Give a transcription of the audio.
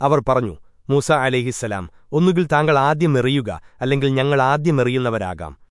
അവർ പറഞ്ഞു മൂസ അലഹിസലാം ഒന്നുകിൽ താങ്കൾ ആദ്യം എറിയുക അല്ലെങ്കിൽ ഞങ്ങൾ ആദ്യം എറിയുന്നവരാകാം.